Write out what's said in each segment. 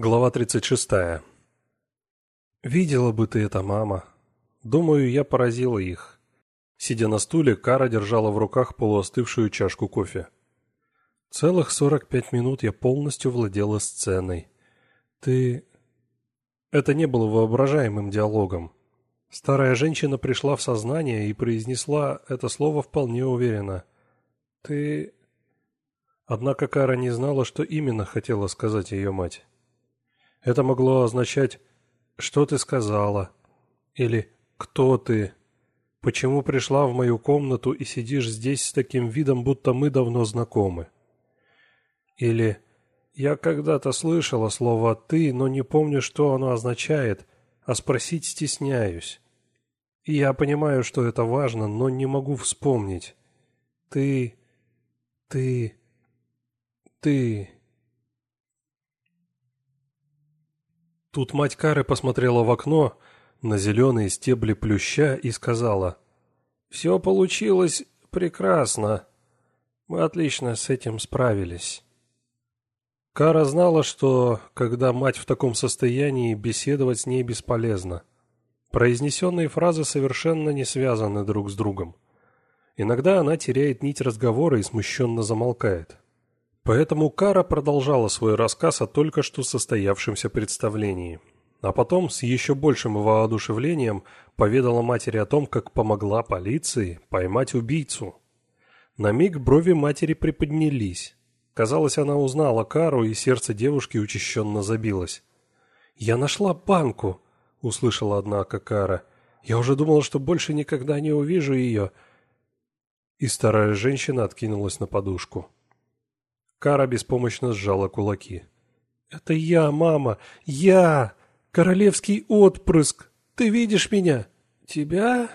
Глава 36. «Видела бы ты это, мама. Думаю, я поразила их». Сидя на стуле, Кара держала в руках полуостывшую чашку кофе. Целых сорок пять минут я полностью владела сценой. Ты... Это не было воображаемым диалогом. Старая женщина пришла в сознание и произнесла это слово вполне уверенно. «Ты...» Однако Кара не знала, что именно хотела сказать ее мать. Это могло означать «что ты сказала» или «кто ты?», «почему пришла в мою комнату и сидишь здесь с таким видом, будто мы давно знакомы?» Или «я когда-то слышала слово «ты», но не помню, что оно означает, а спросить стесняюсь. И я понимаю, что это важно, но не могу вспомнить. Ты... ты... ты...» Тут мать Кары посмотрела в окно на зеленые стебли плюща и сказала, «Все получилось прекрасно. Мы отлично с этим справились». Кара знала, что, когда мать в таком состоянии, беседовать с ней бесполезно. Произнесенные фразы совершенно не связаны друг с другом. Иногда она теряет нить разговора и смущенно замолкает. Поэтому Кара продолжала свой рассказ о только что состоявшемся представлении. А потом с еще большим воодушевлением поведала матери о том, как помогла полиции поймать убийцу. На миг брови матери приподнялись. Казалось, она узнала Кару, и сердце девушки учащенно забилось. «Я нашла банку», — услышала однако Кара. «Я уже думала, что больше никогда не увижу ее». И старая женщина откинулась на подушку. Кара беспомощно сжала кулаки. «Это я, мама! Я! Королевский отпрыск! Ты видишь меня? Тебя?»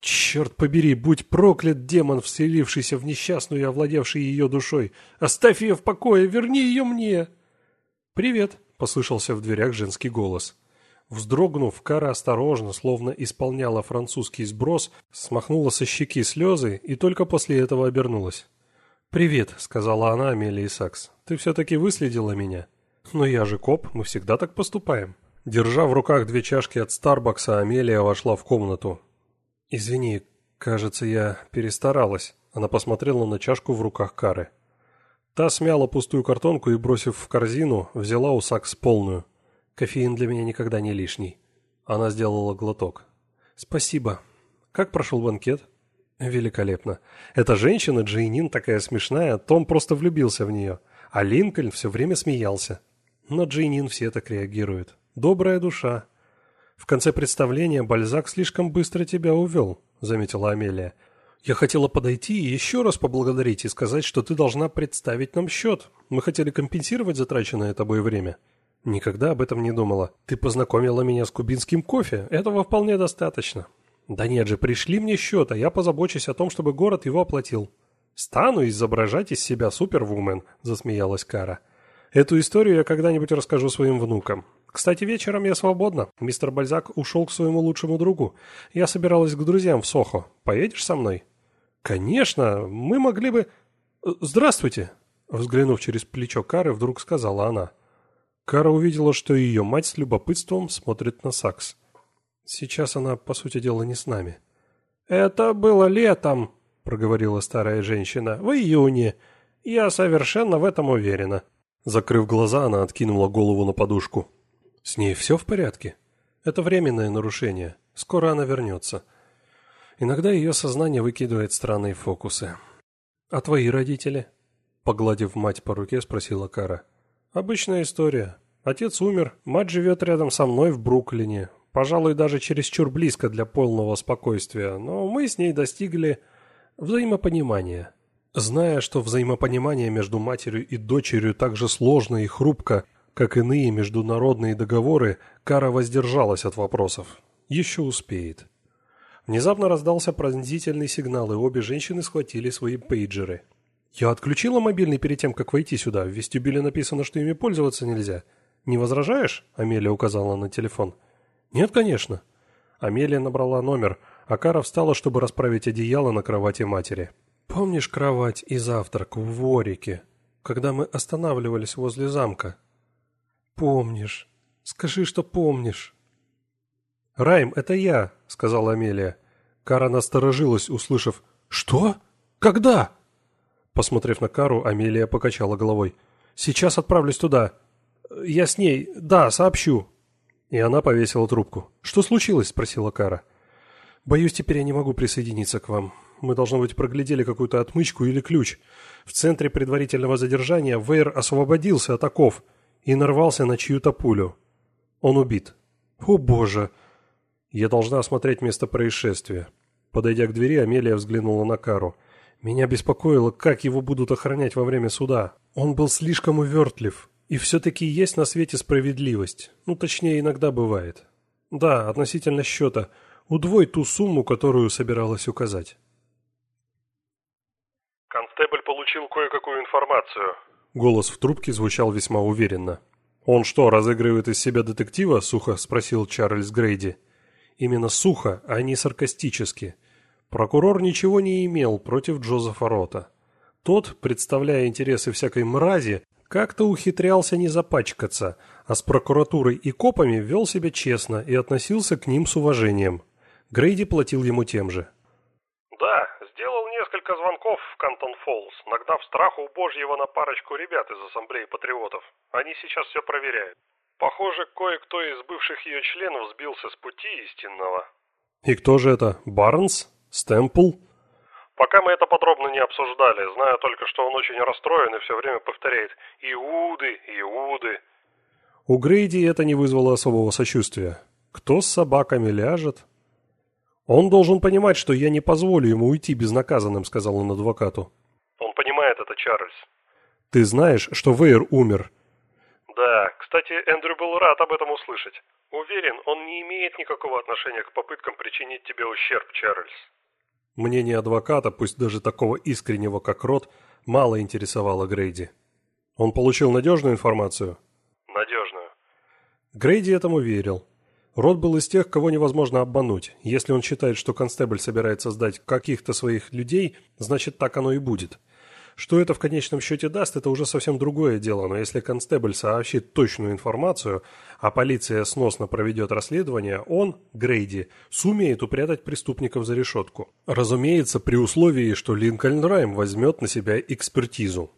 «Черт побери, будь проклят демон, вселившийся в несчастную и овладевший ее душой! Оставь ее в покое, верни ее мне!» «Привет!» — послышался в дверях женский голос. Вздрогнув, Кара осторожно, словно исполняла французский сброс, смахнула со щеки слезы и только после этого обернулась. «Привет», — сказала она Амелии Сакс. «Ты все-таки выследила меня?» «Но я же коп, мы всегда так поступаем». Держа в руках две чашки от Старбакса, Амелия вошла в комнату. «Извини, кажется, я перестаралась». Она посмотрела на чашку в руках Кары. Та смяла пустую картонку и, бросив в корзину, взяла у Сакс полную. «Кофеин для меня никогда не лишний». Она сделала глоток. «Спасибо. Как прошел банкет?» Великолепно. Эта женщина, Джейнин, такая смешная, Том просто влюбился в нее. А Линкольн все время смеялся. Но Джейнин все так реагирует. Добрая душа. В конце представления Бальзак слишком быстро тебя увел, заметила Амелия. Я хотела подойти и еще раз поблагодарить и сказать, что ты должна представить нам счет. Мы хотели компенсировать затраченное тобой время. Никогда об этом не думала. Ты познакомила меня с кубинским кофе. Этого вполне достаточно. «Да нет же, пришли мне счет, а я позабочусь о том, чтобы город его оплатил». «Стану изображать из себя супервумен», – засмеялась Кара. «Эту историю я когда-нибудь расскажу своим внукам. Кстати, вечером я свободна. Мистер Бальзак ушел к своему лучшему другу. Я собиралась к друзьям в Сохо. Поедешь со мной?» «Конечно, мы могли бы...» «Здравствуйте!» Взглянув через плечо Кары, вдруг сказала она. Кара увидела, что ее мать с любопытством смотрит на Сакс. Сейчас она, по сути дела, не с нами. «Это было летом», — проговорила старая женщина, — «в июне. Я совершенно в этом уверена». Закрыв глаза, она откинула голову на подушку. «С ней все в порядке? Это временное нарушение. Скоро она вернется». Иногда ее сознание выкидывает странные фокусы. «А твои родители?» Погладив мать по руке, спросила Кара. «Обычная история. Отец умер, мать живет рядом со мной в Бруклине пожалуй, даже чересчур близко для полного спокойствия, но мы с ней достигли взаимопонимания. Зная, что взаимопонимание между матерью и дочерью так же сложно и хрупко, как иные международные договоры, Кара воздержалась от вопросов. Еще успеет. Внезапно раздался пронзительный сигнал, и обе женщины схватили свои пейджеры. «Я отключила мобильный перед тем, как войти сюда. В вестибюле написано, что ими пользоваться нельзя. Не возражаешь?» Амелия указала на телефон. «Нет, конечно». Амелия набрала номер, а Кара встала, чтобы расправить одеяло на кровати матери. «Помнишь кровать и завтрак в Ворике, когда мы останавливались возле замка?» Помнишь. Скажи, что помнишь. «Райм, это я», — сказала Амелия. Кара насторожилась, услышав «Что? Когда?» Посмотрев на Кару, Амелия покачала головой. «Сейчас отправлюсь туда. Я с ней. Да, сообщу». И она повесила трубку. «Что случилось?» – спросила Кара. «Боюсь, теперь я не могу присоединиться к вам. Мы, должно быть, проглядели какую-то отмычку или ключ. В центре предварительного задержания Вейр освободился от оков и нарвался на чью-то пулю. Он убит. О боже!» «Я должна осмотреть место происшествия». Подойдя к двери, Амелия взглянула на Кару. «Меня беспокоило, как его будут охранять во время суда. Он был слишком увертлив. И все-таки есть на свете справедливость. Ну, точнее, иногда бывает. Да, относительно счета. Удвой ту сумму, которую собиралась указать». «Констебль получил кое-какую информацию». Голос в трубке звучал весьма уверенно. «Он что, разыгрывает из себя детектива?» – сухо спросил Чарльз Грейди. Именно сухо, а не саркастически. Прокурор ничего не имел против Джозефа Рота. Тот, представляя интересы всякой мрази, как-то ухитрялся не запачкаться, а с прокуратурой и копами вел себя честно и относился к ним с уважением. Грейди платил ему тем же. «Да, сделал несколько звонков в Кантон Фоллс, нагнав страху божьего на парочку ребят из Ассамблеи Патриотов. Они сейчас все проверяют. Похоже, кое-кто из бывших ее членов сбился с пути истинного. И кто же это? Барнс? Стэмпл? Пока мы это подробно не обсуждали, знаю только, что он очень расстроен и все время повторяет «Иуды, Иуды». У Грейди это не вызвало особого сочувствия. Кто с собаками ляжет? Он должен понимать, что я не позволю ему уйти безнаказанным, сказал он адвокату. Он понимает это, Чарльз. Ты знаешь, что Вейер умер, да, кстати, Эндрю был рад об этом услышать. Уверен, он не имеет никакого отношения к попыткам причинить тебе ущерб, Чарльз. Мнение адвоката, пусть даже такого искреннего, как Рот, мало интересовало Грейди. Он получил надежную информацию? Надежную. Грейди этому верил. Рот был из тех, кого невозможно обмануть. Если он считает, что констебль собирается сдать каких-то своих людей, значит так оно и будет. Что это в конечном счете даст, это уже совсем другое дело, но если констебль сообщит точную информацию, а полиция сносно проведет расследование, он, Грейди, сумеет упрятать преступников за решетку. Разумеется, при условии, что Линкольн Райм возьмет на себя экспертизу.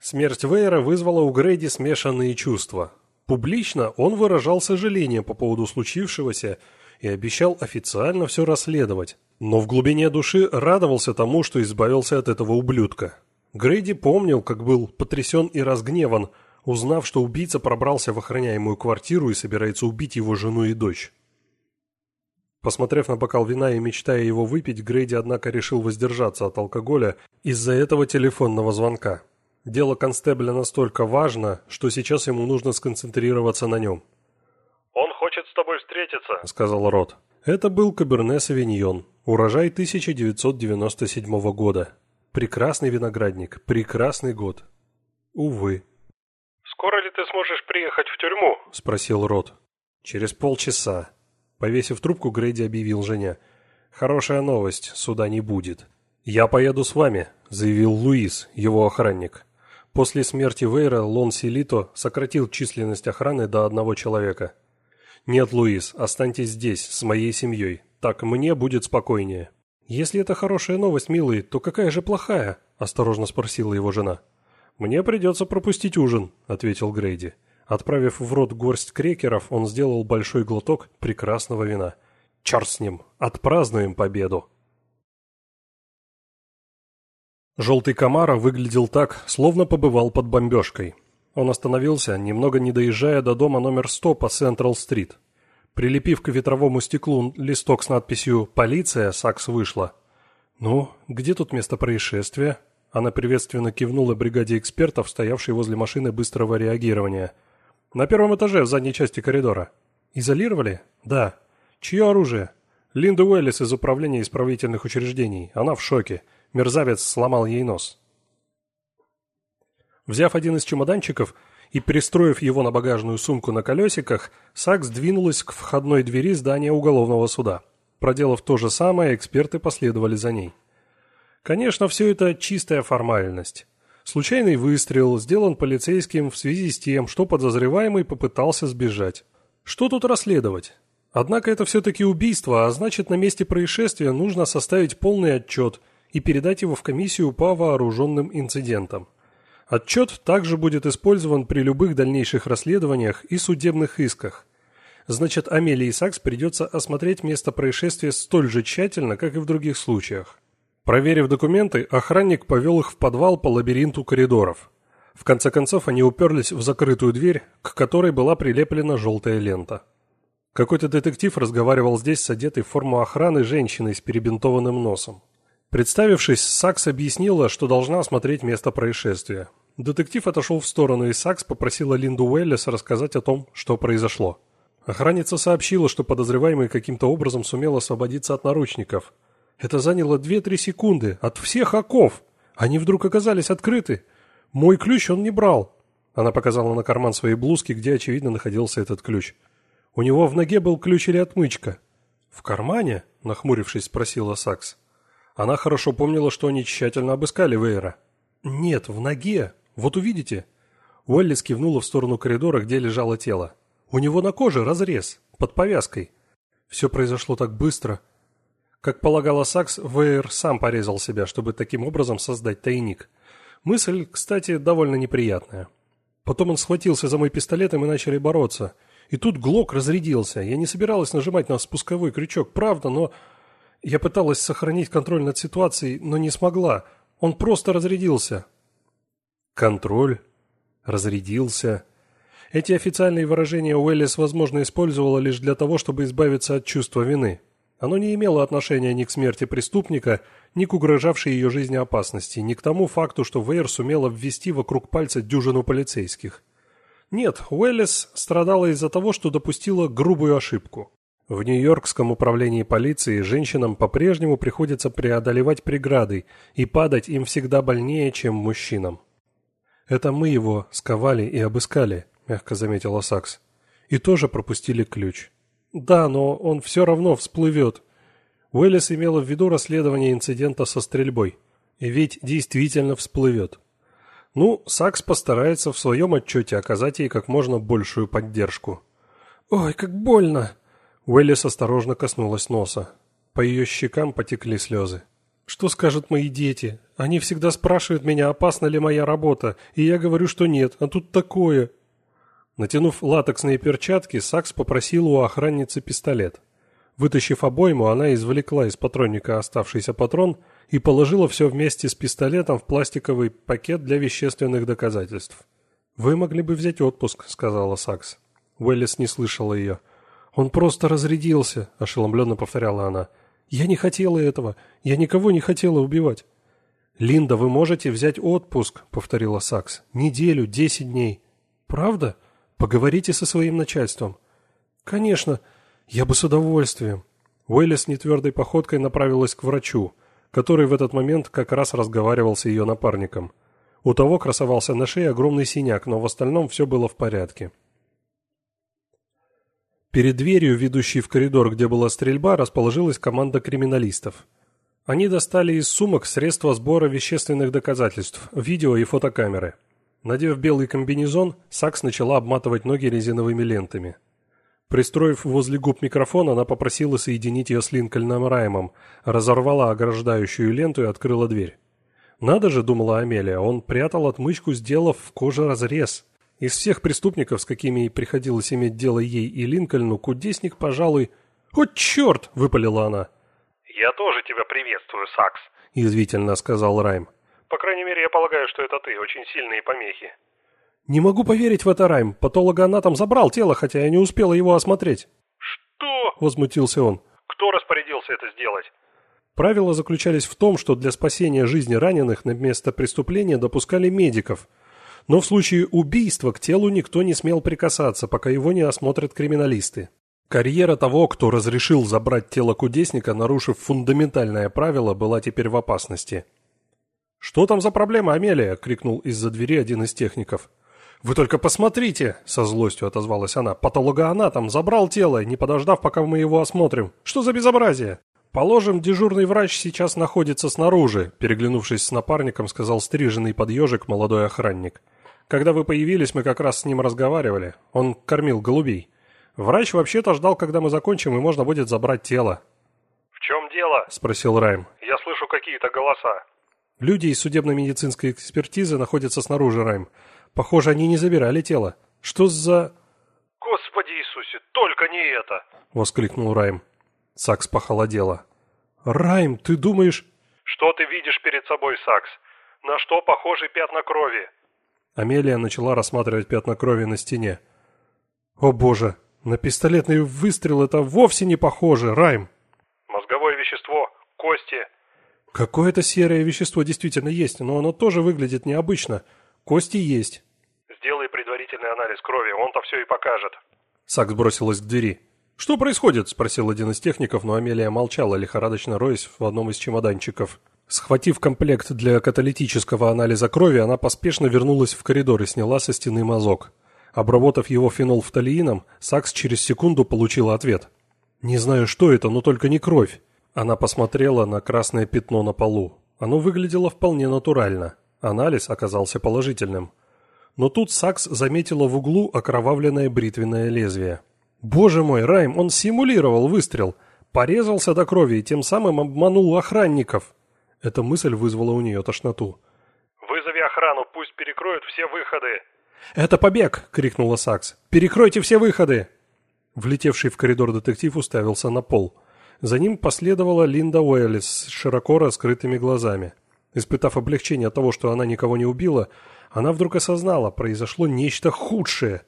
Смерть Вейера вызвала у Грейди смешанные чувства. Публично он выражал сожаление по поводу случившегося и обещал официально все расследовать, но в глубине души радовался тому, что избавился от этого ублюдка. Грейди помнил, как был потрясен и разгневан, узнав, что убийца пробрался в охраняемую квартиру и собирается убить его жену и дочь. Посмотрев на бокал вина и мечтая его выпить, Грейди, однако, решил воздержаться от алкоголя из-за этого телефонного звонка. Дело констебля настолько важно, что сейчас ему нужно сконцентрироваться на нем. «Он хочет с тобой встретиться», — сказал Рот. Это был Каберне Савиньон, урожай 1997 года. Прекрасный виноградник, прекрасный год. Увы. «Скоро ли ты сможешь приехать в тюрьму?» – спросил Рот. «Через полчаса». Повесив трубку, Грейди объявил жене. «Хорошая новость, суда не будет». «Я поеду с вами», – заявил Луис, его охранник. После смерти Вейра Лон Силито сократил численность охраны до одного человека. «Нет, Луис, останьтесь здесь, с моей семьей. Так мне будет спокойнее». «Если это хорошая новость, милый, то какая же плохая?» – осторожно спросила его жена. «Мне придется пропустить ужин», – ответил Грейди. Отправив в рот горсть крекеров, он сделал большой глоток прекрасного вина. «Черт с ним! Отпразднуем победу!» Желтый Камара выглядел так, словно побывал под бомбежкой. Он остановился, немного не доезжая до дома номер 100 по Централ-стрит. Прилепив к ветровому стеклу листок с надписью «Полиция», Сакс вышла. «Ну, где тут место происшествия?» Она приветственно кивнула бригаде экспертов, стоявшей возле машины быстрого реагирования. «На первом этаже, в задней части коридора». «Изолировали?» «Да». «Чье оружие?» «Линда Уэллис из Управления исправительных учреждений. Она в шоке. Мерзавец сломал ей нос». Взяв один из чемоданчиков, и, пристроив его на багажную сумку на колесиках, Сакс двинулась к входной двери здания уголовного суда. Проделав то же самое, эксперты последовали за ней. Конечно, все это чистая формальность. Случайный выстрел сделан полицейским в связи с тем, что подозреваемый попытался сбежать. Что тут расследовать? Однако это все-таки убийство, а значит на месте происшествия нужно составить полный отчет и передать его в комиссию по вооруженным инцидентам. Отчет также будет использован при любых дальнейших расследованиях и судебных исках. Значит, Амелии Сакс придется осмотреть место происшествия столь же тщательно, как и в других случаях. Проверив документы, охранник повел их в подвал по лабиринту коридоров. В конце концов, они уперлись в закрытую дверь, к которой была прилеплена желтая лента. Какой-то детектив разговаривал здесь с одетой в форму охраны женщиной с перебинтованным носом. Представившись, Сакс объяснила, что должна осмотреть место происшествия. Детектив отошел в сторону, и Сакс попросила Линду Уэллис рассказать о том, что произошло. Охранница сообщила, что подозреваемый каким-то образом сумел освободиться от наручников. Это заняло 2-3 секунды от всех оков. Они вдруг оказались открыты. Мой ключ он не брал. Она показала на карман своей блузки, где, очевидно, находился этот ключ. У него в ноге был ключ или отмычка. «В кармане?» – нахмурившись, спросила Сакс. Она хорошо помнила, что они тщательно обыскали Вейера. «Нет, в ноге. Вот увидите». Уэллис кивнула в сторону коридора, где лежало тело. «У него на коже разрез, под повязкой». Все произошло так быстро. Как полагала Сакс, Вейер сам порезал себя, чтобы таким образом создать тайник. Мысль, кстати, довольно неприятная. Потом он схватился за мой пистолет, и мы начали бороться. И тут Глок разрядился. Я не собиралась нажимать на спусковой крючок, правда, но я пыталась сохранить контроль над ситуацией, но не смогла. Он просто разрядился. Контроль? Разрядился? Эти официальные выражения Уэллис, возможно, использовала лишь для того, чтобы избавиться от чувства вины. Оно не имело отношения ни к смерти преступника, ни к угрожавшей ее жизни опасности, ни к тому факту, что Вейер сумела ввести вокруг пальца дюжину полицейских. Нет, Уэллис страдала из-за того, что допустила грубую ошибку. В Нью-Йоркском управлении полиции женщинам по-прежнему приходится преодолевать преграды, и падать им всегда больнее, чем мужчинам. «Это мы его сковали и обыскали», – мягко заметила Сакс. «И тоже пропустили ключ». «Да, но он все равно всплывет». Уэллис имела в виду расследование инцидента со стрельбой. И ведь действительно всплывет. Ну, Сакс постарается в своем отчете оказать ей как можно большую поддержку. «Ой, как больно!» Уэллис осторожно коснулась носа. По ее щекам потекли слезы. «Что скажут мои дети? Они всегда спрашивают меня, опасна ли моя работа, и я говорю, что нет, а тут такое». Натянув латексные перчатки, Сакс попросил у охранницы пистолет. Вытащив обойму, она извлекла из патронника оставшийся патрон и положила все вместе с пистолетом в пластиковый пакет для вещественных доказательств. «Вы могли бы взять отпуск», — сказала Сакс. Уэллис не слышала ее. «Он просто разрядился», – ошеломленно повторяла она. «Я не хотела этого. Я никого не хотела убивать». «Линда, вы можете взять отпуск», – повторила Сакс. «Неделю, десять дней». «Правда? Поговорите со своим начальством». «Конечно. Я бы с удовольствием». Уэллис нетвердой походкой направилась к врачу, который в этот момент как раз разговаривал с ее напарником. У того красовался на шее огромный синяк, но в остальном все было в порядке. Перед дверью, ведущей в коридор, где была стрельба, расположилась команда криминалистов. Они достали из сумок средства сбора вещественных доказательств, видео и фотокамеры. Надев белый комбинезон, Сакс начала обматывать ноги резиновыми лентами. Пристроив возле губ микрофон, она попросила соединить ее с Линкольном Раймом, разорвала ограждающую ленту и открыла дверь. «Надо же», — думала Амелия, — он прятал отмычку, сделав в коже разрез. Из всех преступников, с какими приходилось иметь дело ей и Линкольну, кудесник, пожалуй... «О, черт!» — выпалила она. «Я тоже тебя приветствую, Сакс», — язвительно сказал Райм. «По крайней мере, я полагаю, что это ты. Очень сильные помехи». «Не могу поверить в это, Райм. Патологоанатом забрал тело, хотя я не успела его осмотреть». «Что?» — возмутился он. «Кто распорядился это сделать?» Правила заключались в том, что для спасения жизни раненых на место преступления допускали медиков — но в случае убийства к телу никто не смел прикасаться, пока его не осмотрят криминалисты. Карьера того, кто разрешил забрать тело кудесника, нарушив фундаментальное правило, была теперь в опасности. «Что там за проблема, Амелия?» – крикнул из-за двери один из техников. «Вы только посмотрите!» – со злостью отозвалась она. «Патологоанатом забрал тело, не подождав, пока мы его осмотрим. Что за безобразие?» «Положим, дежурный врач сейчас находится снаружи», переглянувшись с напарником, сказал стриженный под ежик молодой охранник. «Когда вы появились, мы как раз с ним разговаривали. Он кормил голубей. Врач вообще-то ждал, когда мы закончим, и можно будет забрать тело». «В чем дело?» – спросил Райм. «Я слышу какие-то голоса». «Люди из судебно-медицинской экспертизы находятся снаружи, Райм. Похоже, они не забирали тело. Что за...» «Господи Иисусе, только не это!» – воскликнул Райм. Сакс похолодела. «Райм, ты думаешь...» «Что ты видишь перед собой, Сакс? На что похожи пятна крови?» Амелия начала рассматривать пятна крови на стене. «О боже, на пистолетный выстрел это вовсе не похоже, Райм!» «Мозговое вещество, кости...» «Какое-то серое вещество действительно есть, но оно тоже выглядит необычно. Кости есть». «Сделай предварительный анализ крови, он-то все и покажет». Сакс бросилась к двери. «Что происходит?» – спросил один из техников, но Амелия молчала, лихорадочно роясь в одном из чемоданчиков. Схватив комплект для каталитического анализа крови, она поспешно вернулась в коридор и сняла со стены мазок. Обработав его фенолфталиином, Сакс через секунду получила ответ. «Не знаю, что это, но только не кровь». Она посмотрела на красное пятно на полу. Оно выглядело вполне натурально. Анализ оказался положительным. Но тут Сакс заметила в углу окровавленное бритвенное лезвие. Боже мой, Райм, он симулировал выстрел, порезался до крови и тем самым обманул охранников. Эта мысль вызвала у нее тошноту. «Вызови охрану, пусть перекроют все выходы!» «Это побег!» — крикнула Сакс. «Перекройте все выходы!» Влетевший в коридор детектив уставился на пол. За ним последовала Линда Уэллис с широко раскрытыми глазами. Испытав облегчение от того, что она никого не убила, она вдруг осознала, произошло нечто худшее.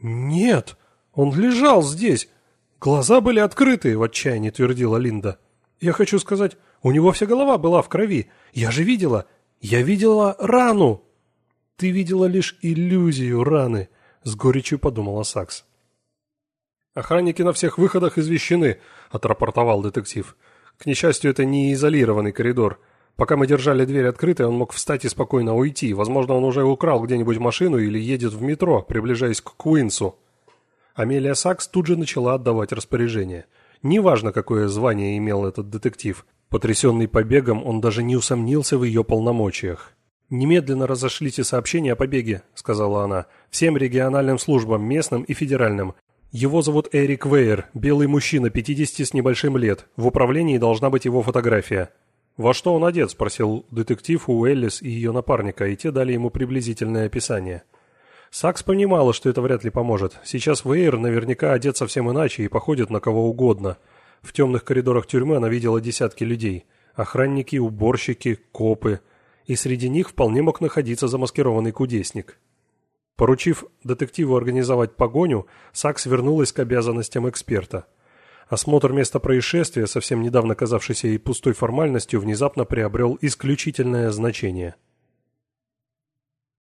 «Нет!» Он лежал здесь. Глаза были открыты, в отчаянии твердила Линда. Я хочу сказать, у него вся голова была в крови. Я же видела. Я видела рану. Ты видела лишь иллюзию раны, с горечью подумала Сакс. Охранники на всех выходах извещены, отрапортовал детектив. К несчастью, это не изолированный коридор. Пока мы держали дверь открытой, он мог встать и спокойно уйти. Возможно, он уже украл где-нибудь машину или едет в метро, приближаясь к Куинсу. Амелия Сакс тут же начала отдавать распоряжения. Неважно, какое звание имел этот детектив. Потрясенный побегом, он даже не усомнился в ее полномочиях. «Немедленно разошлите сообщение о побеге», — сказала она, — «всем региональным службам, местным и федеральным. Его зовут Эрик Вейер, белый мужчина, 50 с небольшим лет. В управлении должна быть его фотография». «Во что он одет?» – спросил детектив у Эллис и ее напарника, и те дали ему приблизительное описание. Сакс понимала, что это вряд ли поможет. Сейчас Вейер наверняка одет совсем иначе и походит на кого угодно. В темных коридорах тюрьмы она видела десятки людей. Охранники, уборщики, копы. И среди них вполне мог находиться замаскированный кудесник. Поручив детективу организовать погоню, Сакс вернулась к обязанностям эксперта. Осмотр места происшествия, совсем недавно казавшийся ей пустой формальностью, внезапно приобрел исключительное значение –